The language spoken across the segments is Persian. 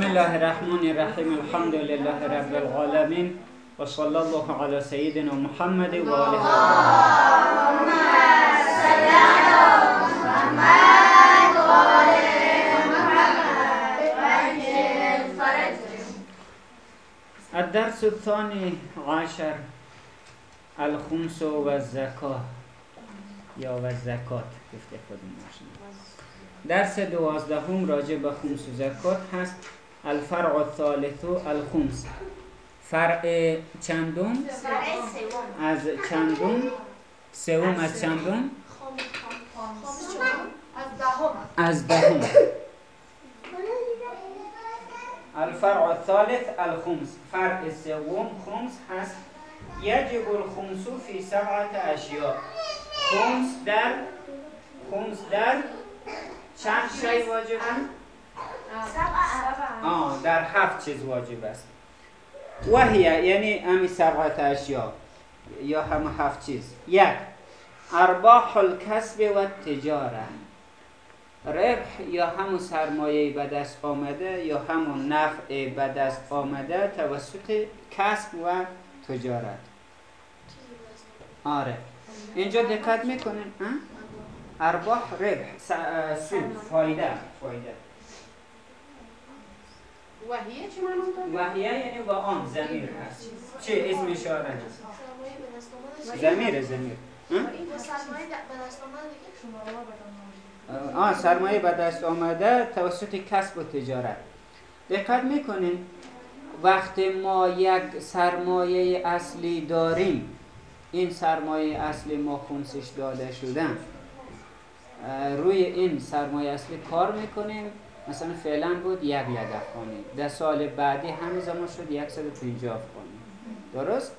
بسم الله الرحمن الرحیم الحمد لله رب العالمین و صلی الله علی سیدنا محمد و آله. الدرس الثاني عشر الخمس و الزکاه یا و زکات گفته خودمون درس دوازدهم راجع به خمس و زکات هست. الفرع الثالث الخمس. فرع چندم؟ از چندم؟ سوم از چندم؟ از دهم. الفرع الثالث الخمس. فرع سوم خمس هست. یجب الخمس فی سبعت اشیاء. خمس در خمس در چند شی واجبن؟ آه در هفت چیز واجب است. وحیه یعنی امی سبعت اشیا یا همه هفت چیز. یک ارباح الکسب و تجاره. ربح یا همون سرمایه به دست آمده یا همون نفع به دست آمده توسط کسب و تجارت. آره. اینجا دقت می‌کنین؟ ارباح ربح سود فایده فایده. وحیه چی معنی وحیه یعنی و آن زمیر هست. چه اسم اشاره هست؟ زمیر زمیر. آه سرمایه به دست آمده توسط کسب و تجارت. دقت می‌کنین؟ وقتی ما یک سرمایه اصلی داریم. این سرمایه اصلی ما خونسش داده شدن. روی این سرمایه اصلی کار می‌کنیم. مثلا فعلا بود یک یک افغانی در سال بعدی همین زمان شد 150 افغانی درست؟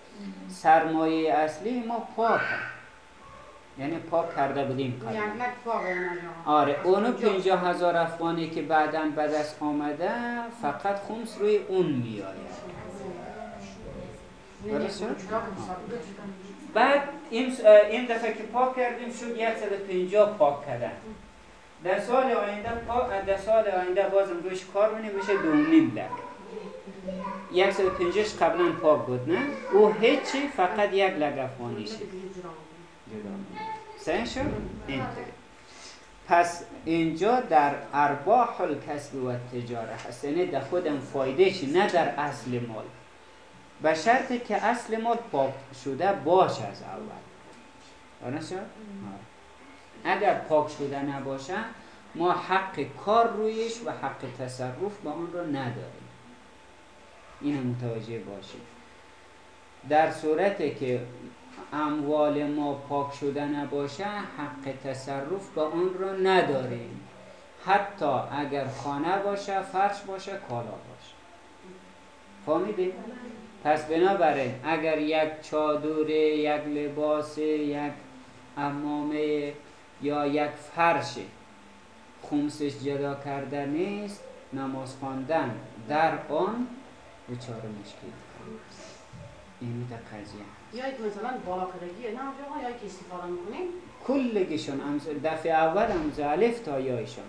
سرمایه اصلی ما پاک یعنی پاک کرده بودیم آره اونو پینجا هزار افغانی که بعدا به دست آمده فقط خمس روی اون میآید. درست بعد این, این دفعه که پاک کردیم شد 150 پاک کردن. در سال آینده پاک در سال آینده بازم روش کار کنیم بشه دو نیم لک 150 قبلا پاک بود نه؟ او هیچی فقط یک لگ افغانی شد. سه شد؟ پس اینجا در ارباح الکسب و تجاره هست یعنی در خودم فایده چی نه در اصل مال. به شرطی که اصل مال پاک شده باش از اول. درست اگر پاک شده نباشه ما حق کار رویش و حق تصرف با اون رو نداریم. این متوجه باشید. در صورتی که اموال ما پاک شده نباشه حق تصرف با اون رو نداریم. حتی اگر خانه باشه فرش باشه کالا باشه. فهمیدیم؟ پس بنابراین اگر یک چادر یک لباس یک امامه یا یک فرش خمسش جدا کرده نیست نماز خواندن در آن بچاره مشکل. این تا قضیه. یا مثلا بالاخرگی نه یا که استفاده می‌کنیم؟ کلگیشون دفعه اول هم الف تا یایشون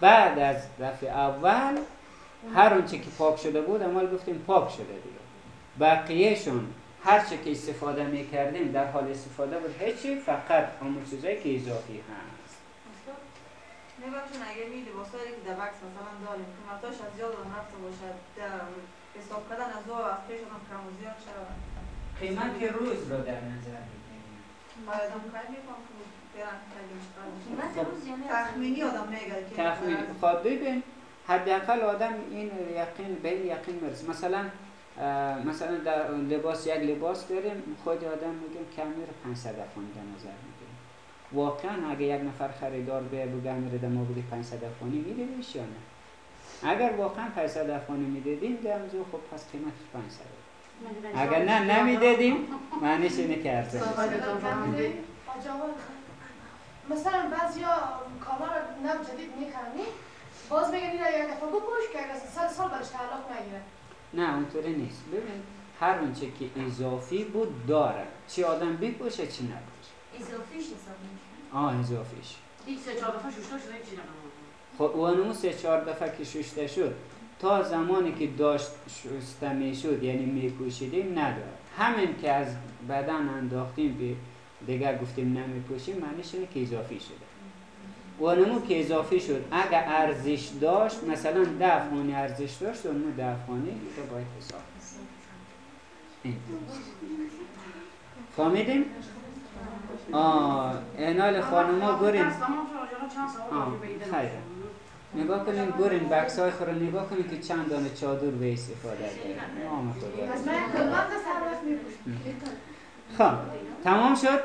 بعد از دفعه اول هر اونچه که پاک شده بود اما گفتیم پاک شده دیگه. بقیهشون هر چه که استفاده می‌کردیم در حال استفاده بود هیچی فقط همون چیزایی که اضافی هست. نگاهتون اگه می لباسایی که در بکس مثلا داریم قیمتاش از زیاد هم رفته باشد در حساب کردن از دو هفته شدن کم و زیاد شد. قیمت روز رو در نظر بگیریم باید هم می‌کنم که یعنی تخمینی آدم میگه که تخمین خب ببین حداقل آدم این یقین به این یقین مرسه مثلا مثلا در لباس یک لباس داریم خود آدم میگیم کمی رو 500 افغانی در نظر می‌گیریم واقعا اگه یک نفر خریدار به بگه میره ما بگه 500 افغانی میدیدیش یا نه؟ اگر واقعا 500 افغانی می‌دیدیم دمزو خب پس قیمت 500 اگر نه نمی‌دادیم معنیش اینه که ارزش مثلا بعضیا کالا رو نو جدید میخرمی باز میگن این یک دفعه بپوش که اگر سال سال برش تعلق نگیره. نه اونطوری نیست. ببین هر اونچه که اضافی بود داره. چی آدم بپوشه چی نپوشه. اضافیش حساب آه اضافیش. سه چهار دفعه چی خب اونمو سه چهار دفعه که ششته شد تا زمانی که داشت شسته می‌شد یعنی میپوشیدیم نداره. همین که از بدن انداختیم به دیگر گفتیم نمیپوشیم معنیش اینه که اضافی شده. اونمو که اضافی شد. اگر ارزش داشت مثلا ده افغانی ارزش داشت اونمو ده افغانی رو باید حساب فهمیدیم؟ آه اینال خانوما برین خیره. نگاه کنیم برین بکس های خور نگاه کنیم که چند دانه چادر به استفاده میپوشم؟ خب. تمام شد؟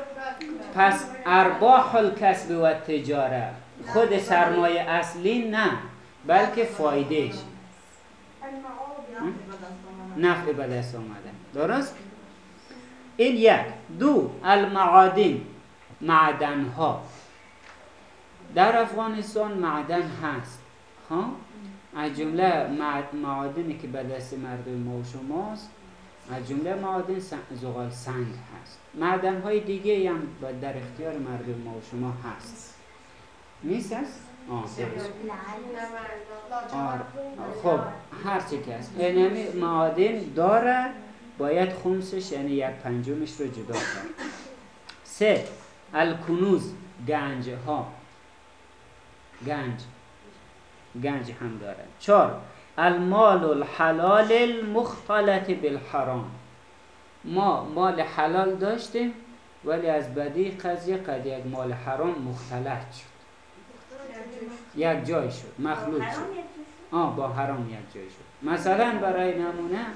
پس ارباح الکسب و تجاره. خود سرمایه اصلی نه بلکه فایدهش. نفع به دست آمده. درست؟ این یک. دو. المعادن. معدن ها در افغانستان معدن هست. ها؟ از جمله مع- معادنی که به دست مردم ما و شماست. از جمله معادن زغال سنگ هست. معدن های دیگه هم در اختیار مردم ما و شما هست. نیست؟ هست؟ آه. آره. خب هر چی که هست. اینمی معادن داره باید خمسش یعنی یک پنجمش رو جدا کرد سه الکنوز گنج ها گنج. گنج هم داره. چهار المال الحلال المختلط بالحرام. ما مال حلال داشتیم ولی از بدی قضیه قد یک مال حرام مختلط شد. یک جای شد مخلوط شد. آه با حرام یک جای شد. مثلا برای نمونه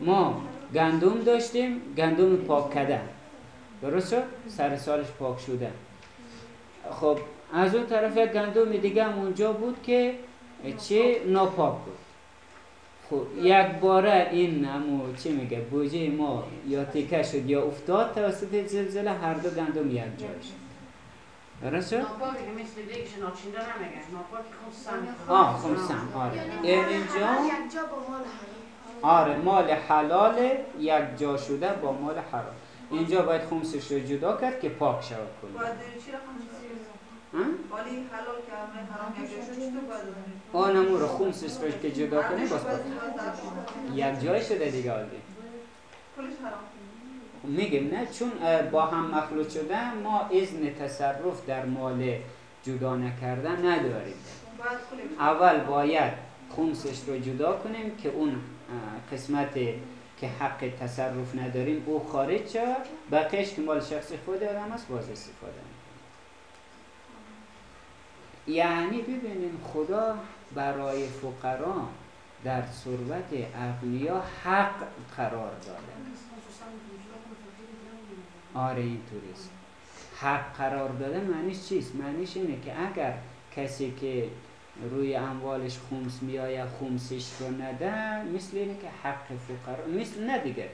ما گندم داشتیم گندم پاک کردن. درست شد؟ سر سالش پاک شده خب از اون طرف یک گندم دیگه هم اونجا بود که چه ناپاک بود. خب یک باره این امو چی میگه؟ بوجه ما یا تیکه شد یا افتاد توسط زلزله هر دو گندم یک جای شد. درست شد؟ ناپاکی که مثل دیگش ناچینده نمیگه. ناپاکی خود سنگ. آه خمسم آره. یعنی اینجا؟ یک جا با مال حرام. آره مال حلال یک جا شده با مال حرام. اینجا باید خمسش رو جدا کرد که پاک شود. کلا باید چی رقم چیزی ها؟ ولی حلال که همه حرام یک جای شد چطور باید آنمو رو خمسش رو که جدا کنی باز یک جای شده دیگه حرام میگیم نه چون با هم مخلوط شده ما اذن تصرف در مال جدا نکردن نداریم. اول باید خمسش رو جدا کنیم که اون قسمت که حق تصرف نداریم او خارج شود بقیش که مال شخص خود آدم است باز استفاده یعنی ببینیم خدا برای فقرا در ثروت اغنیا حق قرار داده. آره اینطوریست حق قرار داده معنیش چیست؟ معنیش اینه که اگر کسی که روی اموالش خمس میآید خمسش رو نده مثل اینه که حق فقرا مثل نه دیگه.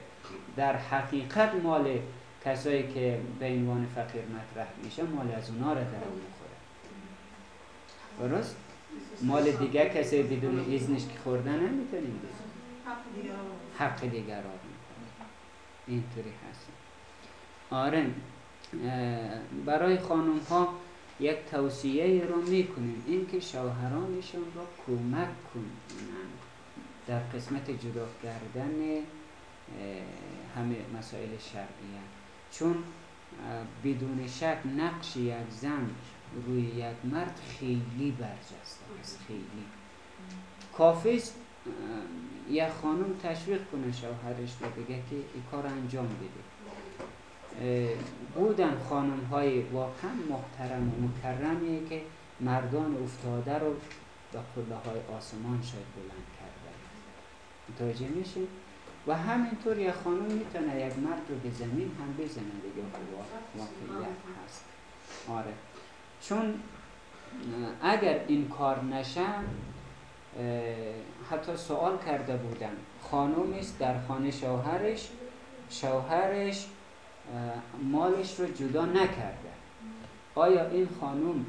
در حقیقت مال کسایی که به عنوان فقیر مطرح میشه مال از اونا رو در درست؟ مال دیگه کسی بدون اذنش که خوردن نمی‌تونیم حق دیگر را اینطوری هست. آره برای خانم ها یک توصیه رو می‌کنیم. اینکه شوهرانشون را کمک کنند در قسمت جدا کردن همه مسائل شرعیه. چون بدون شک نقش یک زن روی یک مرد خیلی برجسته است خیلی. کافی است اه، یک خانم تشویق کنه شوهرش رو بگه که این کار انجام بده. بودن خانم های واقعا محترم و مکرمی که مردان افتاده رو به قله های آسمان شاید بلند کرده. متوجه میشین و همینطور یک خانم می‌تونه یک مرد رو به زمین هم بزنه دیگه وا- واقعیت هست. آره. چون اگر این کار نشه اه، حتی سوال کرده بودم. خانم است در خانه شوهرش شوهرش مالش رو جدا نکرده. آیا این خانم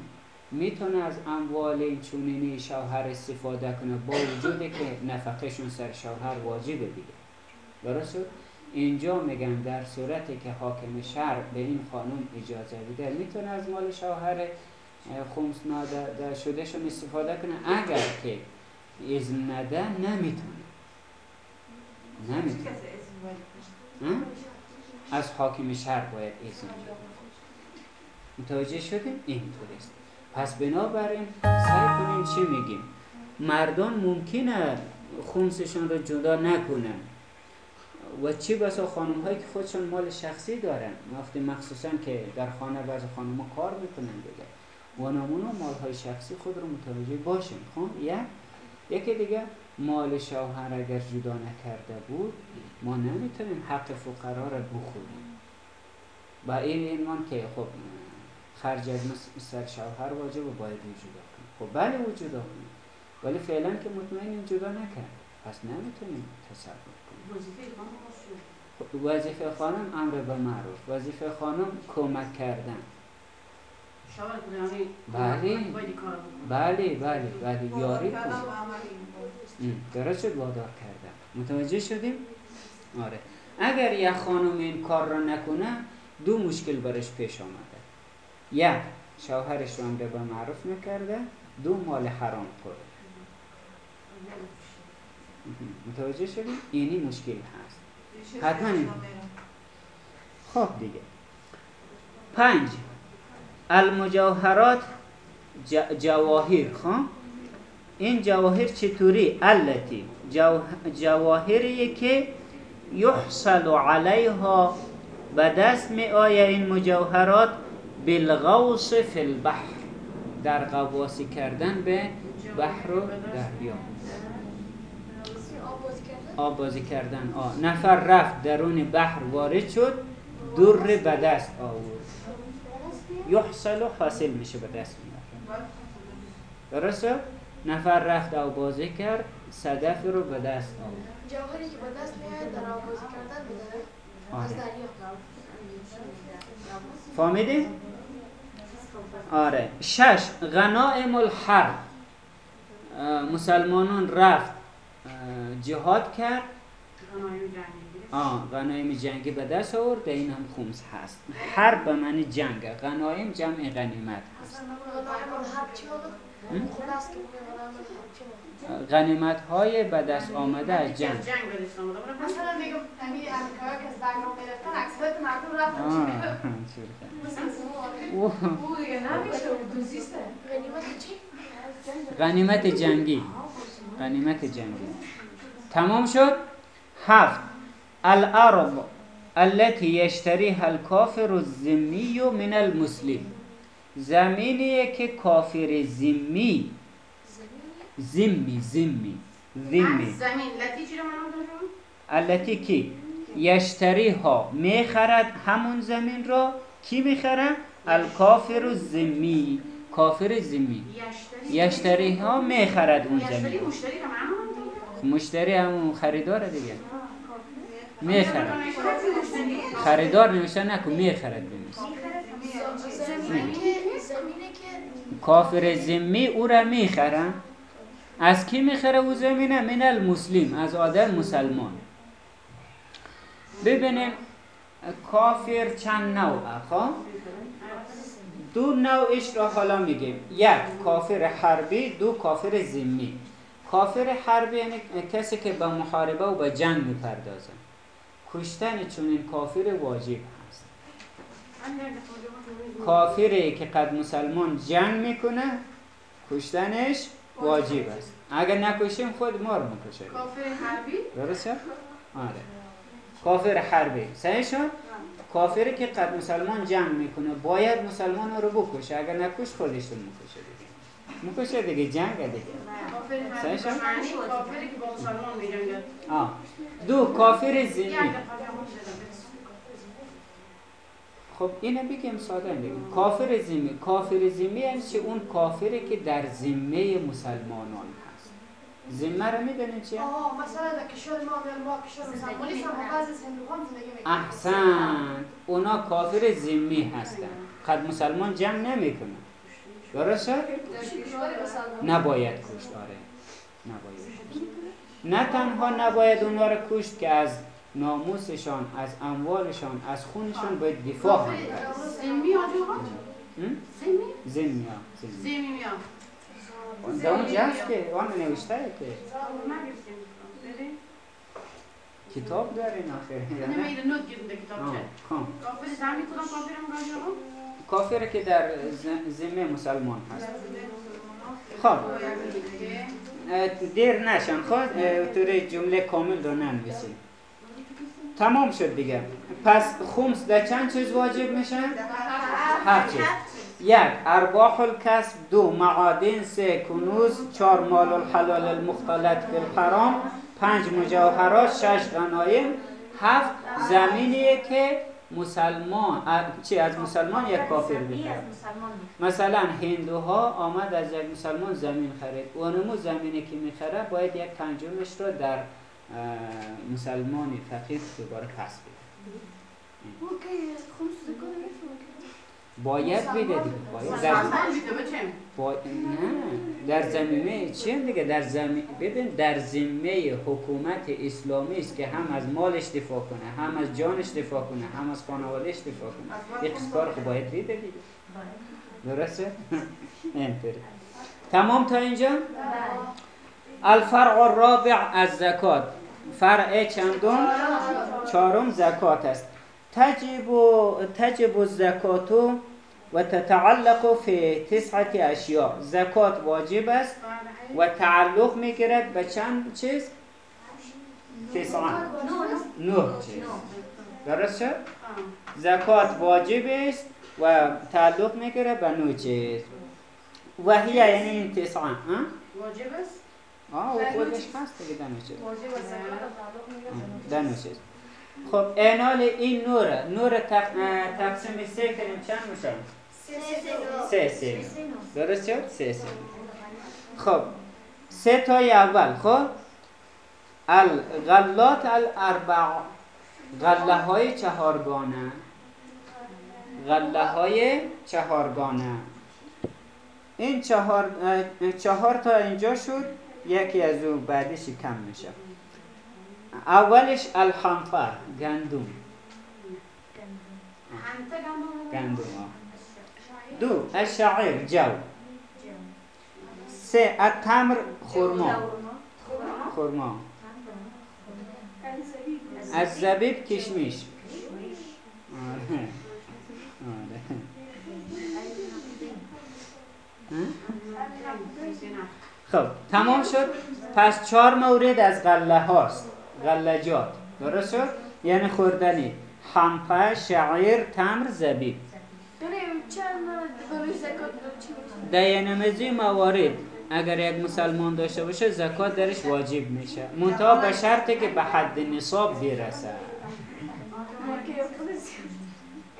می‌تونه از اموال این چونینی شوهر استفاده کنه؟ با وجودی که نفقهشون سر شوهر واجبه دیگه. درست شد؟ اینجا میگن در صورتی که حاکم شهر به این خانم اجازه بده می‌تونه از مال شوهر خمس ناداده شدهشون استفاده کنه. اگر که اذن نده نمی‌تونه. نمی‌تونه؟ از حاکم شهر باید اذن متوجه شدیم اینطور است. پس بنابراین سعی کنیم چی میگیم؟ مردان ممکنه خونسشون رو جدا نکنن. و چی بسا خانم هایی که خودشون مال شخصی دارن؟ وقتی مخصوصا که در خانه بعض خانم ها کار می‌کنن دیگه. نمونه مال های شخصی خود رو متوجه باشیم. خب یک یکی دیگه مال شوهر اگر جدا نکرده بود ما نمی‌تونیم حق فقرا رو بخوریم با این ایمان که خب خرج از سر شوهر واجب و باید جدا کنیم. خب بله او جدا کنیم. ولی فعلا که مطمئنیم جدا نکرد. پس نمی‌تونیم کنیم. وظیفه خانم وظیفه خانم امر به معروف. وظیفه خانم کمک کردن. یعنی بله. بله بله بله. وادار یاری درست شد وادار کردن. متوجه شدیم؟ آره. اگر یک خانم این کار را نکنه دو مشکل برش پیش آمده. یک شوهرش رو امر به معروف نکرده. دو مال حرام خورده. متوجه شدیم اینی مشکل هست. حتما میره. خب دیگه. پنج. المجوهرات جواهر خب؟ این جواهر چطوری؟ التی. جو- جواهری که یحصل علیها به دست می آید این مجوهرات بالغوص فی البحر. در غواصی کردن به بحر و دریا. آب بازی کردن آه. نفر رفت درون بحر وارد شد در به دست آورد یحصل و حاصل میشه به دست میاد درسته؟ نفر رفت آب بازی کرد صدف رو به دست آورد جوهری که به دست میاد در آب بازی کردن از آره. دریا فهمیدی؟ آره شش غنائم الحرب مسلمانان رفت جهاد کرد. غنایم جنگی. آه غنایم جنگی به دست آورد. این هم خمس هست. حرب به معنی جنگ. غنایم جمع غنیمت هست. بود؟ غنیمت های به دست آمده از جنگ. جنگ به دست آمده. بود. مثلا میگم همین امریکایی که از گرفتن مردم رفتن چی او دیگه نمیشه چی؟ غنیمت جنگی. غنیمت جنگی. تمام شد؟ هفت. الارض التي يشتريها الكافر الذمي من المسلم. زمینیه که کافر چی رو منم دارم؟ التي کی؟ یشتریها. می‌خرد همون زمین را. کی می‌خرد؟ الکافر الذمی کافر ذمی یشتری یشتریها می‌خرد اون زمین. مشتری مشتری همون خریداره دیگه. می‌خرد. خریدار نوشته نکن می‌خرد کافر ذمی او را می‌خرن. از کی می‌خره او زمینه؟ من المسلم از آدم مسلمان. ببینیم کافر چند نوع؟ خب؟ دو نوعش را حالا میگیم. یک کافر حربی دو کافر ذمی کافر حربی یعنی کسی که به محاربه و به جنگ می‌پردازه. کشتن چنین کافر واجب هست. کافری که قد مسلمان جنگ می‌کنه کشتنش واجب است. اگر نکشیم خود ما رو می‌کشه. کافر حربی؟ درسته؟ آره. کافر حربی. صحیح شد؟ کافری که قد مسلمان جنگ می‌کنه باید مسلمان رو بکشه. اگر نکش خودش رو می‌کشه دیگه. می‌کشه دیگه جنگ دیگه. کافر کافری که با مسلمان میجنگد آه. دو کافر شده خب اینو بگیم ساده بگیم. کافر ذمی کافر ذمی یعنی چه اون کافری که در ذمه مسلمانان هست. ذمه رو می‌دونین چیه؟ آه مثلا در کشور ما میان ما کشور مسلمانی هم بعضی از هندوها هم زندگی می‌کنن احسن اونا کافر ذمی هستن. قد مسلمان جنگ نمی‌کنن. درسته؟ نباید کشت آره. نباید کشت. نه تنها نباید اونا رو کشت که از ناموسشان از اموالشان از خونشان باید دفاع هم کرد زمی آجوها هم؟ زمی ها. زمی میام در اونجا هست که آن نوشته که کتاب دارین آخه نه؟ نمیده نوت گیرم در کتاب چه. کافر زمین کدام کافرم راجعه کافر که در ذمه مسلمان هست خب دیر نشن اه، طور جمله کامل رو ننویسیم تمام شد دیگه پس خمس در چند چیز واجب میشه؟ هفت چیز یک ارباح الکسب دو معادن سه کنوز چهار مال الحلال المختلط بالحرام پنج مجوهرات شش غنایم هفت زمینیه که مسلمان چی از مسلمان یک کافر مسلمان می‌خواد. مثلا هندوها آمد از یک مسلمان زمین خرید. اونمو زمینی که می‌خره باید یک پنجمش رو در اه، مسلمانی فقیر دوباره پس بده. باید بده دیگه باید در با... نه. در زمینه چی دیگه؟ در زمین ببین در ذمه حکومت اسلامی است که هم از مالش دفاع کنه هم از جانش دفاع کنه هم از خانوادهش دفاع کنه. یک کار خب باید بیده دیگه. درسته؟ اینطوری. تمام تا اینجا؟ الفرع الرابع از زکات. فرع چندم؟ چهارم. زکات است. تجب تجب الزکات و تتعلق فی تسعت اشیاء زکات واجب است و تعلق می‌گیرد به چند چیز؟ تسعه نه چیز درست شد؟ زکات واجب است و تعلق می‌گیره به نو چیز و هی یعنی این تسعه ها؟ واجب است آه او خودش هست دیگه دنو چیز دنو چیز خب انال این نوره نور. اه، تقسیم سه کنیم چند میشه؟ سه سه. درست شد؟ سه سه. خب سه تای اول خب؟ الغلات الاربع. غله های چهارگانه. غله های چهارگانه. این چهار, چهار تا اینجا شد یکی از او بعدش کم میشه. اولش الحنطه گندم. گندم. دو الشعیر جو. سه التمر خرما. از زبیب کشمیش آره. خب تمام شد. پس چهار مورد از غله هاست. غلجات درست شد؟ یعنی خوردنی. حنطه شعیر تمر زبیب در ینمزی موارد. اگر یک مسلمان داشته باشه زکات درش واجب میشه. منتها به شرطی که به حد نصاب برسه.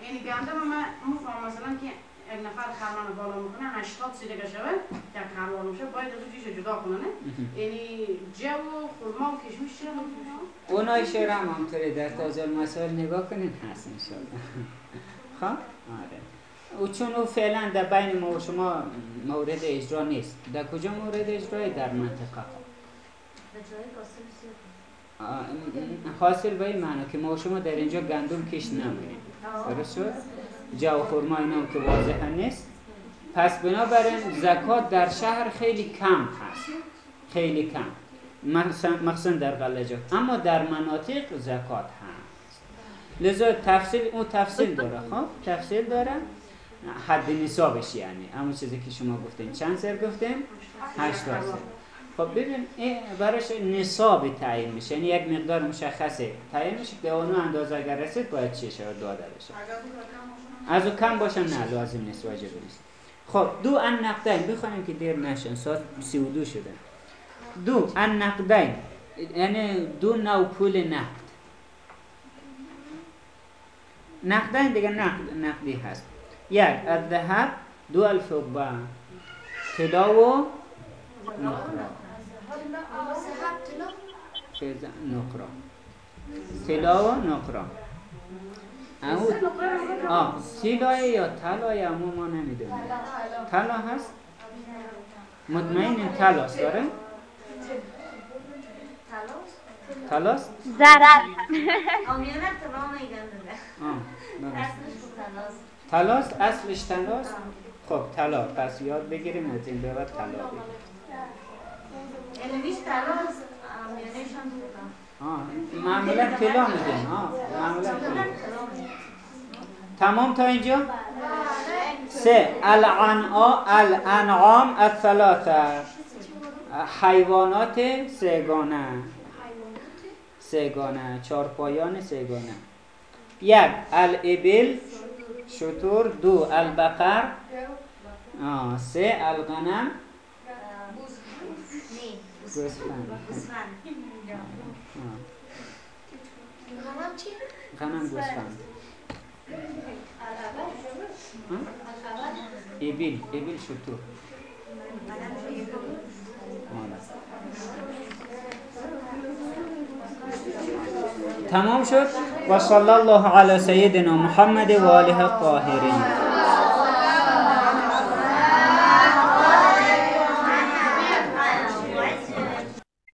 یعنی گندم مفهم مثلا که یک نفر خرمان بالا می‌کنه 80 سی دیگه شوه که خرمان میشه باید از چیز جدا کنه نه؟ یعنی جو و خرما و کشمش چرا نمیشه اونای شعر هم همطوری در تازه مسائل نگاه کنین هست انشالله خب؟ آره. او چون او فعلا در بین ما و شما مورد اجرا نیست. در کجا مورد اجرای در منطقه؟ حاصل به این معنا که ما و شما در اینجا گندم کش نمونیم. درست شد؟ جو و خرما اینا هم که واضح نیست. پس بنابراین زکات در شهر خیلی کم هست. خیلی کم. مخصوصا- در غلجات اما در مناطق زکات هست. لذا تفصیل اون تفصیل داره. خب تفصیل داره. حد نصابش یعنی. همون چیزی که شما گفتین. چند سر گفتیم؟ هشت سر. خب ببین این براش نصاب تعیین میشه. یعنی یک مقدار مشخصه. تعیین میشه به اونو اندازه اگر رسید باید چی شود داده بشه. از او کم باشن نه لازم نیست واجب نیست. خب دو ان نقدین. بخوانیم که دیر نشن. ساعت سی و دو شده. دو ان نقدین. یعنی دو نوع پول نقد. نقدین دیگه نقد نقدی هست. یک الذهب دو الفضه. طلا و نقره. فضه نقره. طلا و نقره او آه طلای یا طلای اما ما نمی‌دونیم. طلا هست؟ مطمئن طلاست داره طلاست؟ ضرر. آمیانت طلا میگن دیگه آه تلاست اصلش تلاست خب تلا پس یاد بگیریم از این بعد تلا بگیریم. معمولا تلا میگن معمولا تمام تا اینجا؟ سه. الانعام الانعام الثلاثه حیوانات سگانه. سگانه. چارپایان سگانه. یک. الابل. شطور دو البقر آه. سه الغنم گوسفند. غنم چی؟ غنم گوسفند؟ ابل ابل شطور تمام شد وصلى الله على سيدنا محمد وآله الطاهرين.